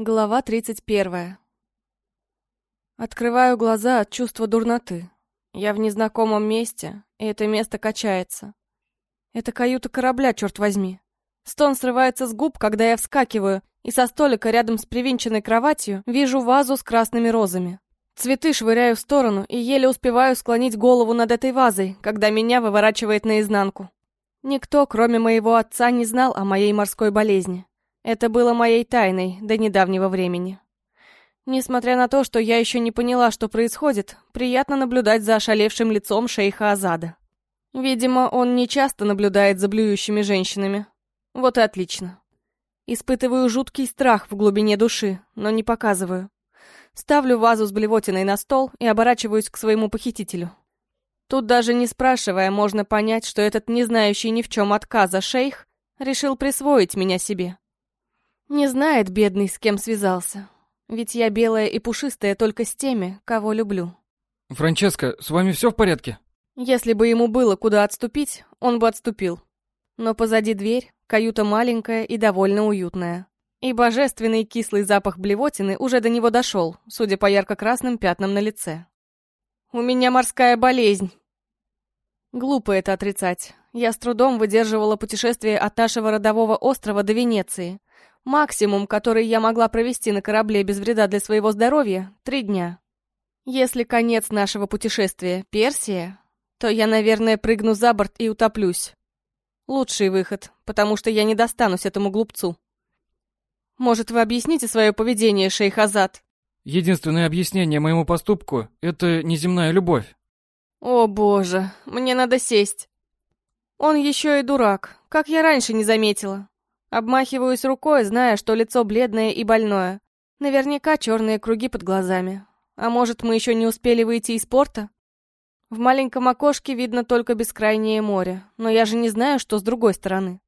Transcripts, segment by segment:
Глава 31. Открываю глаза от чувства дурноты. Я в незнакомом месте, и это место качается. Это каюта корабля, черт возьми. Стон срывается с губ, когда я вскакиваю, и со столика рядом с привинченной кроватью вижу вазу с красными розами. Цветы швыряю в сторону и еле успеваю склонить голову над этой вазой, когда меня выворачивает наизнанку. Никто, кроме моего отца, не знал о моей морской болезни. Это было моей тайной до недавнего времени. Несмотря на то, что я еще не поняла, что происходит, приятно наблюдать за ошалевшим лицом шейха Азада. Видимо, он не часто наблюдает за блюющими женщинами. Вот и отлично. Испытываю жуткий страх в глубине души, но не показываю. Ставлю вазу с блевотиной на стол и оборачиваюсь к своему похитителю. Тут даже не спрашивая, можно понять, что этот не знающий ни в чем отказа шейх решил присвоить меня себе. Не знает, бедный, с кем связался. Ведь я белая и пушистая только с теми, кого люблю. Франческо, с вами все в порядке? Если бы ему было куда отступить, он бы отступил. Но позади дверь, каюта маленькая и довольно уютная. И божественный кислый запах блевотины уже до него дошел, судя по ярко-красным пятнам на лице. «У меня морская болезнь!» Глупо это отрицать. Я с трудом выдерживала путешествие от нашего родового острова до Венеции. Максимум, который я могла провести на корабле без вреда для своего здоровья — три дня. Если конец нашего путешествия — Персия, то я, наверное, прыгну за борт и утоплюсь. Лучший выход, потому что я не достанусь этому глупцу. Может, вы объясните свое поведение, шейх Азад? Единственное объяснение моему поступку — это неземная любовь. О боже, мне надо сесть. Он еще и дурак, как я раньше не заметила. Обмахиваюсь рукой, зная, что лицо бледное и больное. Наверняка черные круги под глазами. А может, мы еще не успели выйти из порта? В маленьком окошке видно только бескрайнее море, но я же не знаю, что с другой стороны.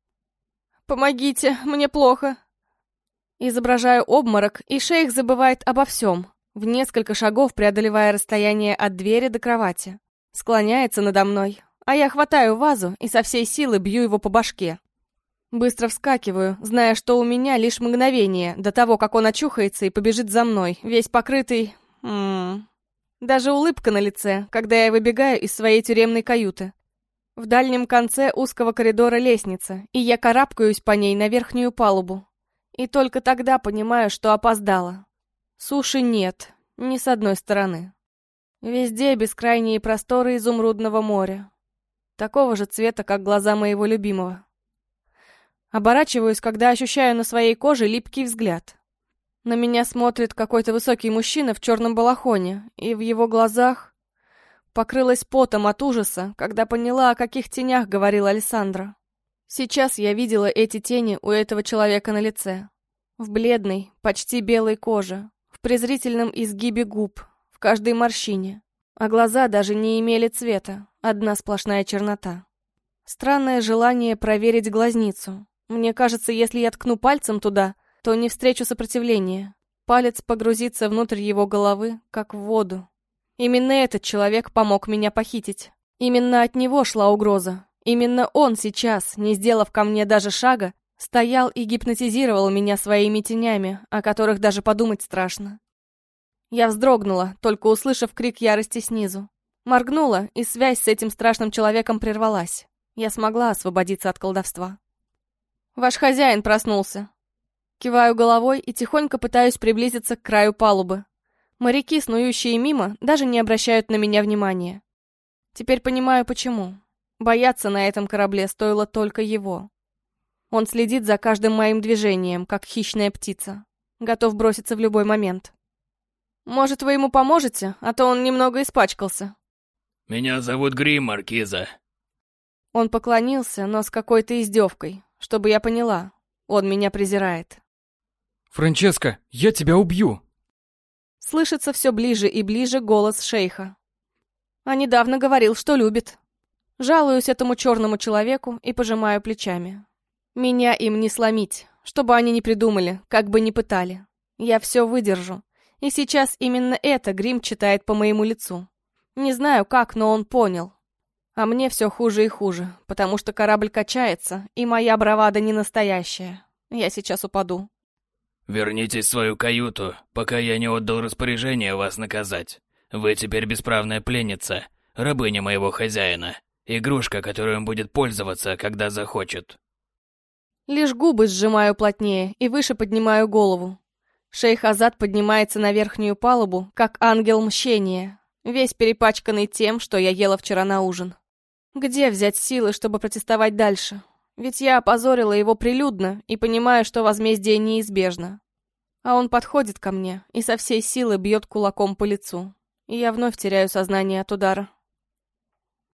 «Помогите, мне плохо!» Изображаю обморок, и шейх забывает обо всем, в несколько шагов преодолевая расстояние от двери до кровати. Склоняется надо мной, а я хватаю вазу и со всей силы бью его по башке. Быстро вскакиваю, зная, что у меня лишь мгновение до того, как он очухается и побежит за мной, весь покрытый... М -м -м. Даже улыбка на лице, когда я выбегаю из своей тюремной каюты. В дальнем конце узкого коридора лестница, и я карабкаюсь по ней на верхнюю палубу. И только тогда понимаю, что опоздала. Суши нет, ни с одной стороны. Везде бескрайние просторы изумрудного моря. Такого же цвета, как глаза моего любимого. Оборачиваюсь, когда ощущаю на своей коже липкий взгляд. На меня смотрит какой-то высокий мужчина в черном балахоне, и в его глазах покрылась потом от ужаса, когда поняла, о каких тенях говорил Александра. Сейчас я видела эти тени у этого человека на лице. В бледной, почти белой коже, в презрительном изгибе губ, в каждой морщине. А глаза даже не имели цвета, одна сплошная чернота. Странное желание проверить глазницу, мне кажется, если я ткну пальцем туда, то не встречу сопротивления. Палец погрузится внутрь его головы, как в воду. Именно этот человек помог меня похитить. Именно от него шла угроза. Именно он сейчас, не сделав ко мне даже шага, стоял и гипнотизировал меня своими тенями, о которых даже подумать страшно. Я вздрогнула, только услышав крик ярости снизу. Моргнула, и связь с этим страшным человеком прервалась. Я смогла освободиться от колдовства. Ваш хозяин проснулся. Киваю головой и тихонько пытаюсь приблизиться к краю палубы. Моряки, снующие мимо, даже не обращают на меня внимания. Теперь понимаю, почему. Бояться на этом корабле стоило только его. Он следит за каждым моим движением, как хищная птица. Готов броситься в любой момент. Может, вы ему поможете, а то он немного испачкался. «Меня зовут Грим, Маркиза». Он поклонился, но с какой-то издевкой, чтобы я поняла, он меня презирает. «Франческо, я тебя убью!» Слышится все ближе и ближе голос шейха. А недавно говорил, что любит. Жалуюсь этому черному человеку и пожимаю плечами. Меня им не сломить, чтобы они не придумали, как бы ни пытали. Я все выдержу. И сейчас именно это Грим читает по моему лицу. Не знаю как, но он понял. А мне все хуже и хуже, потому что корабль качается, и моя бравада не настоящая. Я сейчас упаду. Вернитесь в свою каюту, пока я не отдал распоряжение вас наказать. Вы теперь бесправная пленница, рабыня моего хозяина, игрушка, которой он будет пользоваться, когда захочет. Лишь губы сжимаю плотнее и выше поднимаю голову. Шейх Азад поднимается на верхнюю палубу, как ангел мщения, весь перепачканный тем, что я ела вчера на ужин. Где взять силы, чтобы протестовать дальше? Ведь я опозорила его прилюдно и понимаю, что возмездие неизбежно. А он подходит ко мне и со всей силы бьет кулаком по лицу. И я вновь теряю сознание от удара.